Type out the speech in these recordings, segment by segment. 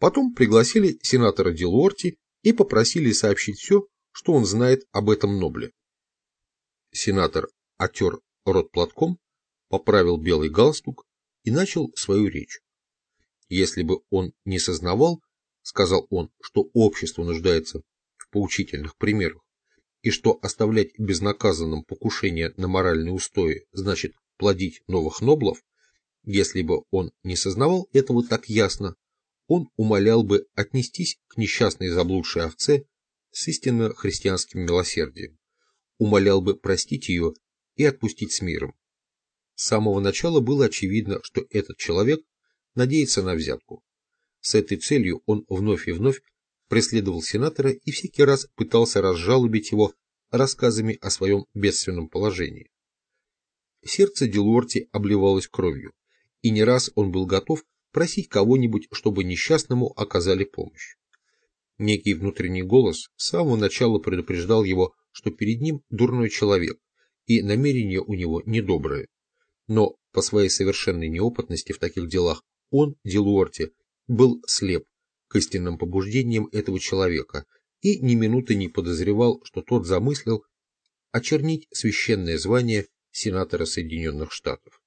Потом пригласили сенатора Дилуорти и попросили сообщить все, что он знает об этом Нобле. Сенатор отер рот платком, поправил белый галстук и начал свою речь. Если бы он не сознавал, сказал он, что общество нуждается в поучительных примерах, и что оставлять безнаказанным покушение на моральные устои значит плодить новых ноблов, если бы он не сознавал этого так ясно, он умолял бы отнестись к несчастной заблудшей овце с истинно христианским милосердием, умолял бы простить ее и отпустить с миром. С самого начала было очевидно, что этот человек надеется на взятку. С этой целью он вновь и вновь преследовал сенатора и всякий раз пытался разжалобить его рассказами о своем бедственном положении. Сердце Делуорти обливалось кровью, и не раз он был готов просить кого-нибудь, чтобы несчастному оказали помощь. Некий внутренний голос с самого начала предупреждал его, что перед ним дурной человек, и намерения у него недобрые. Но по своей совершенной неопытности в таких делах он, Делуорти, был слеп к истинным побуждениям этого человека и ни минуты не подозревал, что тот замыслил очернить священное звание сенатора Соединенных Штатов.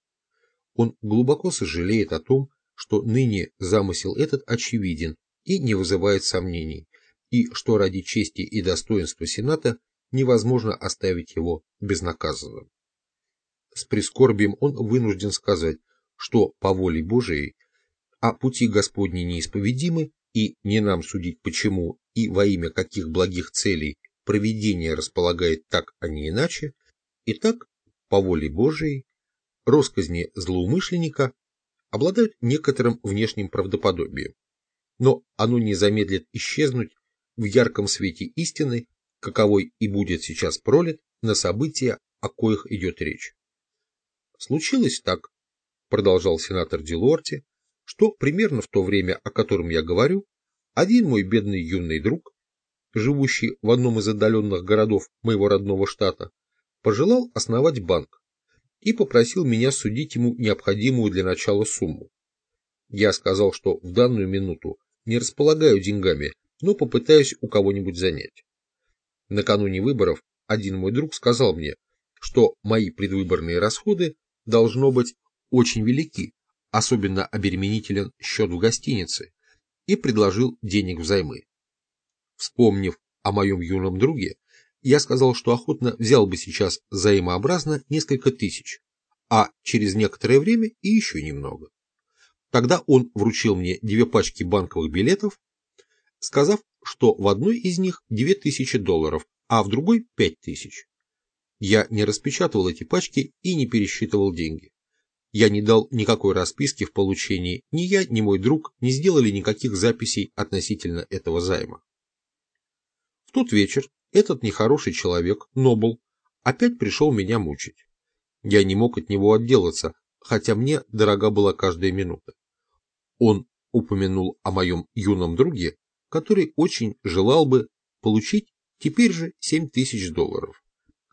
Он глубоко сожалеет о том, что ныне замысел этот очевиден и не вызывает сомнений, и что ради чести и достоинства Сената невозможно оставить его безнаказанным. С прискорбием он вынужден сказать, что по воле Божией, а пути Господни неисповедимы, и не нам судить почему и во имя каких благих целей провидение располагает так, а не иначе, и так, по воле Божией, росказни злоумышленника обладают некоторым внешним правдоподобием, но оно не замедлит исчезнуть в ярком свете истины, каковой и будет сейчас пролит на события, о коих идет речь. Случилось так, продолжал сенатор Дилорти, что примерно в то время, о котором я говорю, один мой бедный юный друг, живущий в одном из отдаленных городов моего родного штата, пожелал основать банк и попросил меня судить ему необходимую для начала сумму. Я сказал, что в данную минуту не располагаю деньгами, но попытаюсь у кого-нибудь занять. Накануне выборов один мой друг сказал мне, что мои предвыборные расходы должно быть очень велики, особенно обеременителен счет в гостинице, и предложил денег взаймы. Вспомнив о моем юном друге, я сказал, что охотно взял бы сейчас взаимообразно несколько тысяч, а через некоторое время и еще немного. Тогда он вручил мне две пачки банковых билетов, сказав, что в одной из них 2000 долларов, а в другой 5000. Я не распечатывал эти пачки и не пересчитывал деньги. Я не дал никакой расписки в получении, ни я, ни мой друг не сделали никаких записей относительно этого займа. В тот вечер этот нехороший человек, Нобл, опять пришел меня мучить. Я не мог от него отделаться, хотя мне дорога была каждая минута. Он упомянул о моем юном друге, который очень желал бы получить теперь же 7 тысяч долларов,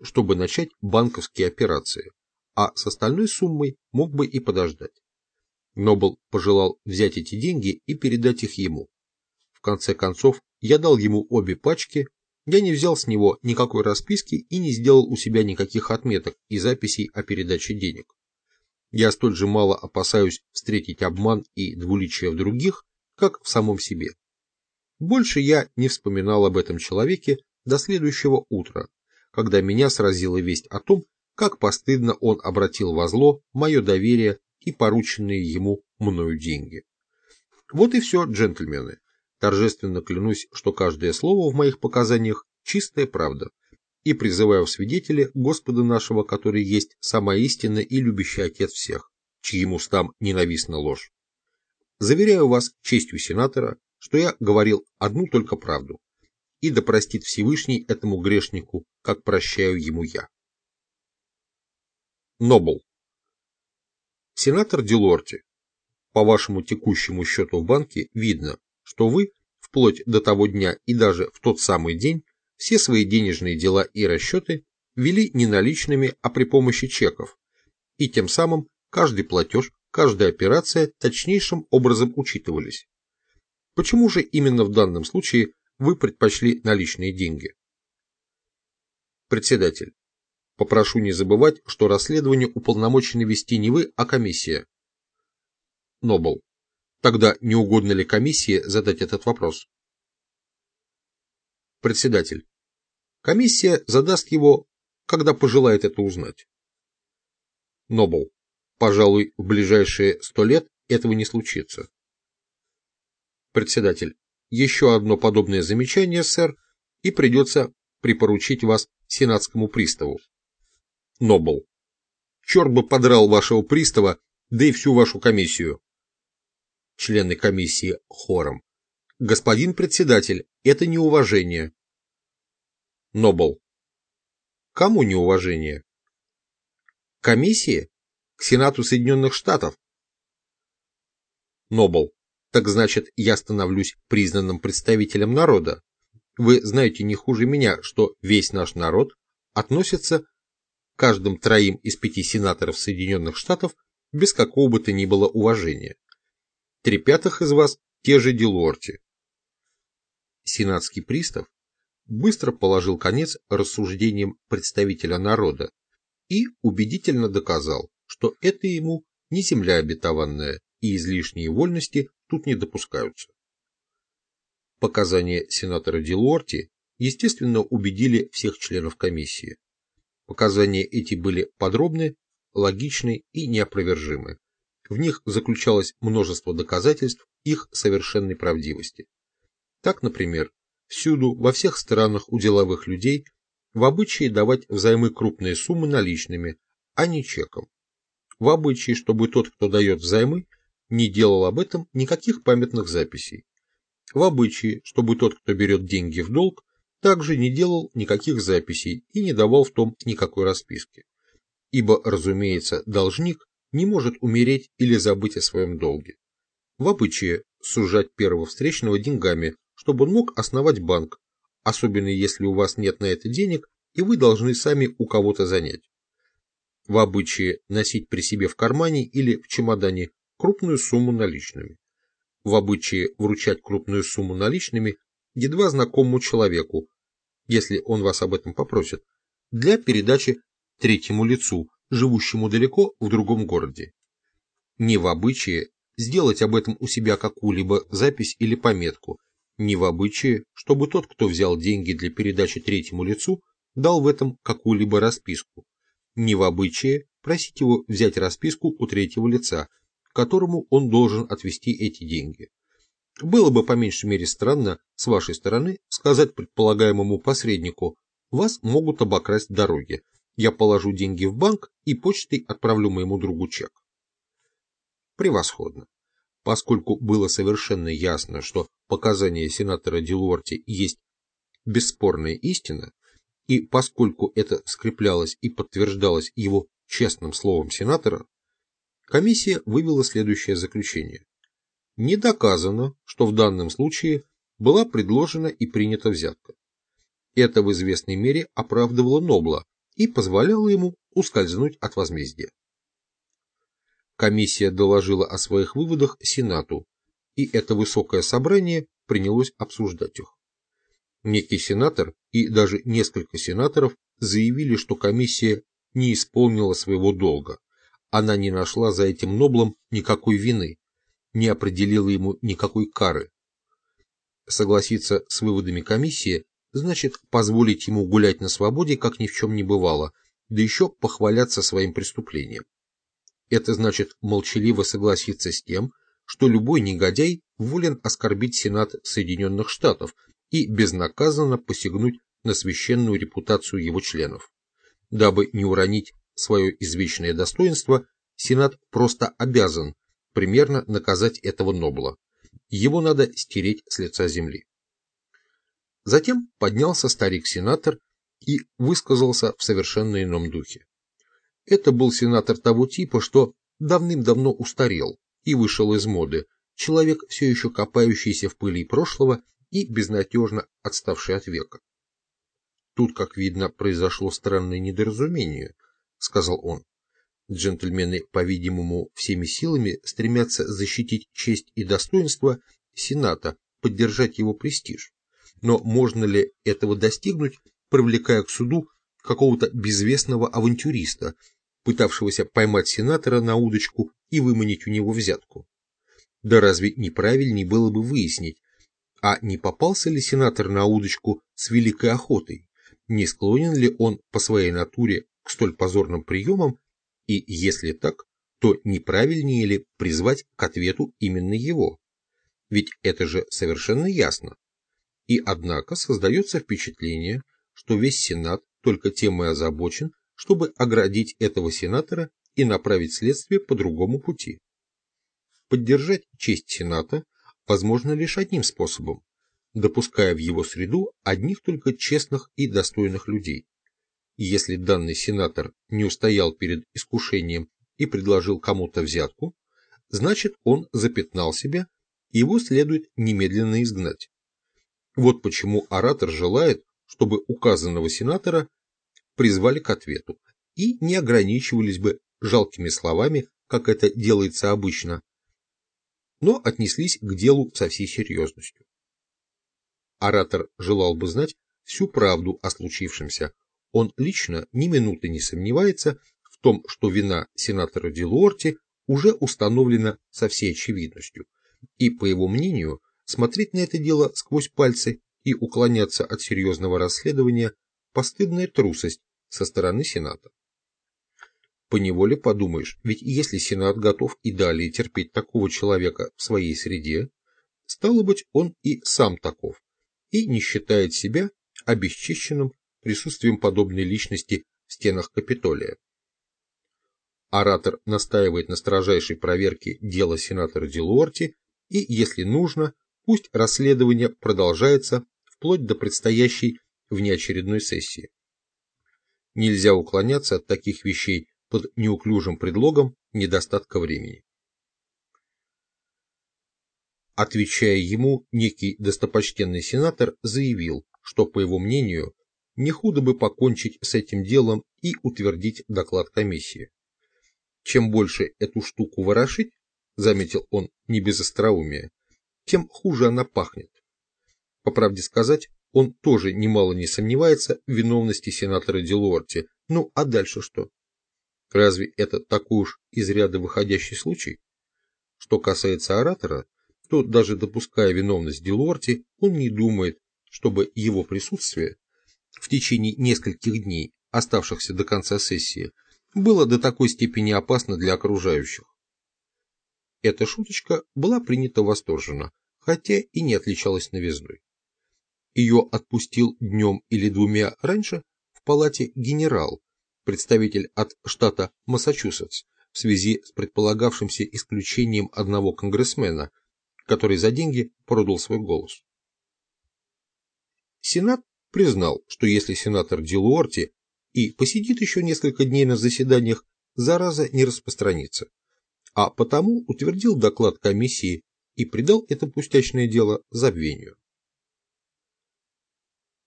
чтобы начать банковские операции, а с остальной суммой мог бы и подождать. Нобл пожелал взять эти деньги и передать их ему. В конце концов, я дал ему обе пачки я не взял с него никакой расписки и не сделал у себя никаких отметок и записей о передаче денег. Я столь же мало опасаюсь встретить обман и двуличие в других, как в самом себе. Больше я не вспоминал об этом человеке до следующего утра, когда меня сразила весть о том, как постыдно он обратил во зло мое доверие и порученные ему мною деньги. Вот и все, джентльмены. Торжественно клянусь, что каждое слово в моих показаниях – чистая правда. И призываю в свидетели Господа нашего, который есть самая истинная и любящий Отец всех, чьим устам ненавистна ложь. Заверяю вас честью сенатора, что я говорил одну только правду, и да простит Всевышний этому грешнику, как прощаю ему я. Нобл. Сенатор Дилорти, по вашему текущему счету в банке видно, что вы, вплоть до того дня и даже в тот самый день, все свои денежные дела и расчеты вели не наличными, а при помощи чеков, и тем самым каждый платеж, каждая операция точнейшим образом учитывались. Почему же именно в данном случае вы предпочли наличные деньги? Председатель. Попрошу не забывать, что расследование уполномочены вести не вы, а комиссия. Нобл. Тогда не угодно ли комиссии задать этот вопрос? Председатель. Комиссия задаст его, когда пожелает это узнать. Нобл. Пожалуй, в ближайшие сто лет этого не случится. Председатель. Еще одно подобное замечание, сэр, и придется припоручить вас сенатскому приставу. Нобл. Черт бы подрал вашего пристава, да и всю вашу комиссию. Члены комиссии хором. Господин председатель, это неуважение. Нобл. Кому неуважение? Комиссии? К Сенату Соединенных Штатов? Нобл. Так значит, я становлюсь признанным представителем народа. Вы знаете не хуже меня, что весь наш народ относится к каждым троим из пяти сенаторов Соединенных Штатов без какого бы то ни было уважения. Три пятых из вас те же Дилорти. Сенатский пристав быстро положил конец рассуждениям представителя народа и убедительно доказал, что это ему не земля обетованная и излишние вольности тут не допускаются. Показания сенатора Дилорти, естественно, убедили всех членов комиссии. Показания эти были подробны, логичны и неопровержимы. В них заключалось множество доказательств их совершенной правдивости. Так, например, всюду, во всех странах у деловых людей в обычае давать взаймы крупные суммы наличными, а не чеком. В обычае, чтобы тот, кто дает взаймы, не делал об этом никаких памятных записей в обычае, чтобы тот, кто берет деньги в долг, также не делал никаких записей и не давал в том никакой расписки. Ибо, разумеется, должник не может умереть или забыть о своем долге. В обычае сужать первого встречного деньгами, чтобы он мог основать банк, особенно если у вас нет на это денег и вы должны сами у кого-то занять. В обычае носить при себе в кармане или в чемодане крупную сумму наличными в обычае вручать крупную сумму наличными едва знакомому человеку, если он вас об этом попросит, для передачи третьему лицу, живущему далеко в другом городе. Не в обычае сделать об этом у себя какую-либо запись или пометку, не в обычае, чтобы тот, кто взял деньги для передачи третьему лицу, дал в этом какую-либо расписку, не в обычае просить его взять расписку у третьего лица, которому он должен отвести эти деньги. Было бы по меньшей мере странно с вашей стороны сказать предполагаемому посреднику, вас могут обокрасть в дороге, я положу деньги в банк и почтой отправлю моему другу чек. Превосходно. Поскольку было совершенно ясно, что показания сенатора Дилуорти есть бесспорная истина, и поскольку это скреплялось и подтверждалось его честным словом сенатора, комиссия вывела следующее заключение. Не доказано, что в данном случае была предложена и принята взятка. Это в известной мере оправдывало Нобла и позволяло ему ускользнуть от возмездия. Комиссия доложила о своих выводах Сенату, и это высокое собрание принялось обсуждать их. Некий сенатор и даже несколько сенаторов заявили, что комиссия не исполнила своего долга, она не нашла за этим Ноблом никакой вины, не определила ему никакой кары. Согласиться с выводами комиссии значит позволить ему гулять на свободе, как ни в чем не бывало, да еще похваляться своим преступлением. Это значит молчаливо согласиться с тем, что любой негодяй волен оскорбить Сенат Соединенных Штатов и безнаказанно посягнуть на священную репутацию его членов, дабы не уронить свое извечное достоинство, Сенат просто обязан примерно наказать этого Нобла. Его надо стереть с лица земли. Затем поднялся старик-сенатор и высказался в совершенно ином духе. Это был сенатор того типа, что давным-давно устарел и вышел из моды, человек, все еще копающийся в пыли прошлого и безнадежно отставший от века. Тут, как видно, произошло странное недоразумение –— сказал он. Джентльмены, по-видимому, всеми силами стремятся защитить честь и достоинство Сената поддержать его престиж. Но можно ли этого достигнуть, привлекая к суду какого-то безвестного авантюриста, пытавшегося поймать сенатора на удочку и выманить у него взятку? Да разве неправильней было бы выяснить, а не попался ли сенатор на удочку с великой охотой? Не склонен ли он по своей натуре к столь позорным приемам? И если так, то неправильнее ли призвать к ответу именно его? Ведь это же совершенно ясно. И однако создается впечатление, что весь Сенат только тем и озабочен, чтобы оградить этого сенатора и направить следствие по другому пути. Поддержать честь Сената возможно лишь одним способом, допуская в его среду одних только честных и достойных людей. И если данный сенатор не устоял перед искушением и предложил кому-то взятку, значит он запятнал себя, и его следует немедленно изгнать. Вот почему оратор желает, чтобы указанного сенатора призвали к ответу и не ограничивались бы жалкими словами, как это делается обычно, но отнеслись к делу со всей серьезностью. Оратор желал бы знать всю правду о случившемся. Он лично ни минуты не сомневается в том, что вина сенатора Дилуорти уже установлена со всей очевидностью, и, по его мнению, смотреть на это дело сквозь пальцы и уклоняться от серьезного расследования – постыдная трусость со стороны Сената. Поневоле подумаешь, ведь если Сенат готов и далее терпеть такого человека в своей среде, стало быть, он и сам таков, и не считает себя обесчищенным присутствием подобной личности в стенах Капитолия. Оратор настаивает на строжайшей проверке дела сенатора Дилуорти и, если нужно, пусть расследование продолжается вплоть до предстоящей внеочередной сессии. Нельзя уклоняться от таких вещей под неуклюжим предлогом недостатка времени. Отвечая ему, некий достопочтенный сенатор заявил, что, по его мнению, не худо бы покончить с этим делом и утвердить доклад комиссии. Чем больше эту штуку ворошить, заметил он не без остроумия, тем хуже она пахнет. По правде сказать, он тоже немало не сомневается в виновности сенатора Делуорти. Ну, а дальше что? Разве это такой уж из ряда выходящий случай? Что касается оратора, то даже допуская виновность Делорти, он не думает, чтобы его присутствие в течение нескольких дней, оставшихся до конца сессии, было до такой степени опасно для окружающих. Эта шуточка была принята восторженно, хотя и не отличалась новизной. Ее отпустил днем или двумя раньше в палате генерал, представитель от штата Массачусетс, в связи с предполагавшимся исключением одного конгрессмена, который за деньги продал свой голос. Сенат признал, что если сенатор Дилуорти и посидит еще несколько дней на заседаниях, зараза не распространится, а потому утвердил доклад комиссии и придал это пустячное дело забвению.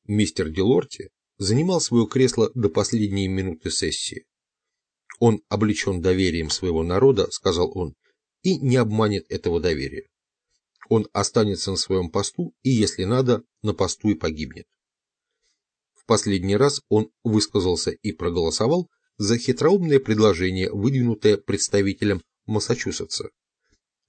Мистер Дилорти занимал свое кресло до последней минуты сессии. Он облечен доверием своего народа, сказал он, и не обманет этого доверия он останется на своем посту и, если надо, на посту и погибнет. В последний раз он высказался и проголосовал за хитроумное предложение, выдвинутое представителем Массачусетса.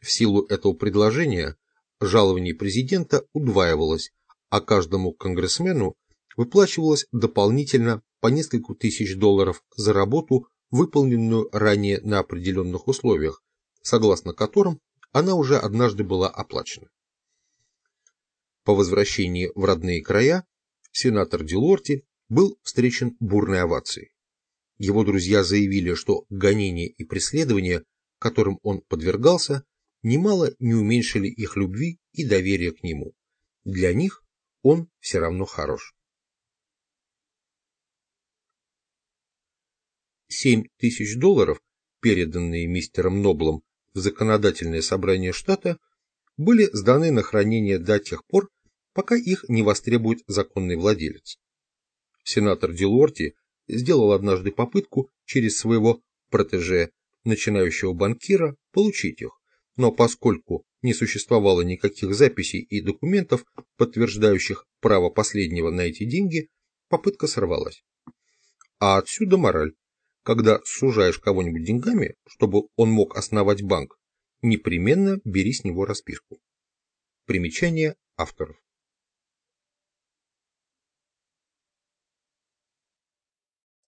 В силу этого предложения жалование президента удваивалось, а каждому конгрессмену выплачивалось дополнительно по несколько тысяч долларов за работу, выполненную ранее на определенных условиях, согласно которым она уже однажды была оплачена. По возвращении в родные края сенатор Дилорти был встречен бурной овацией. Его друзья заявили, что гонения и преследования, которым он подвергался, немало не уменьшили их любви и доверия к нему. Для них он все равно хорош. Семь тысяч долларов, переданные мистером Ноблом в законодательное собрание штата были сданы на хранение до тех пор, пока их не востребует законный владелец. Сенатор Дилорти сделал однажды попытку через своего протеже, начинающего банкира, получить их, но поскольку не существовало никаких записей и документов, подтверждающих право последнего на эти деньги, попытка сорвалась. А отсюда мораль. Когда сужаешь кого-нибудь деньгами, чтобы он мог основать банк, непременно бери с него расписку. Примечание авторов.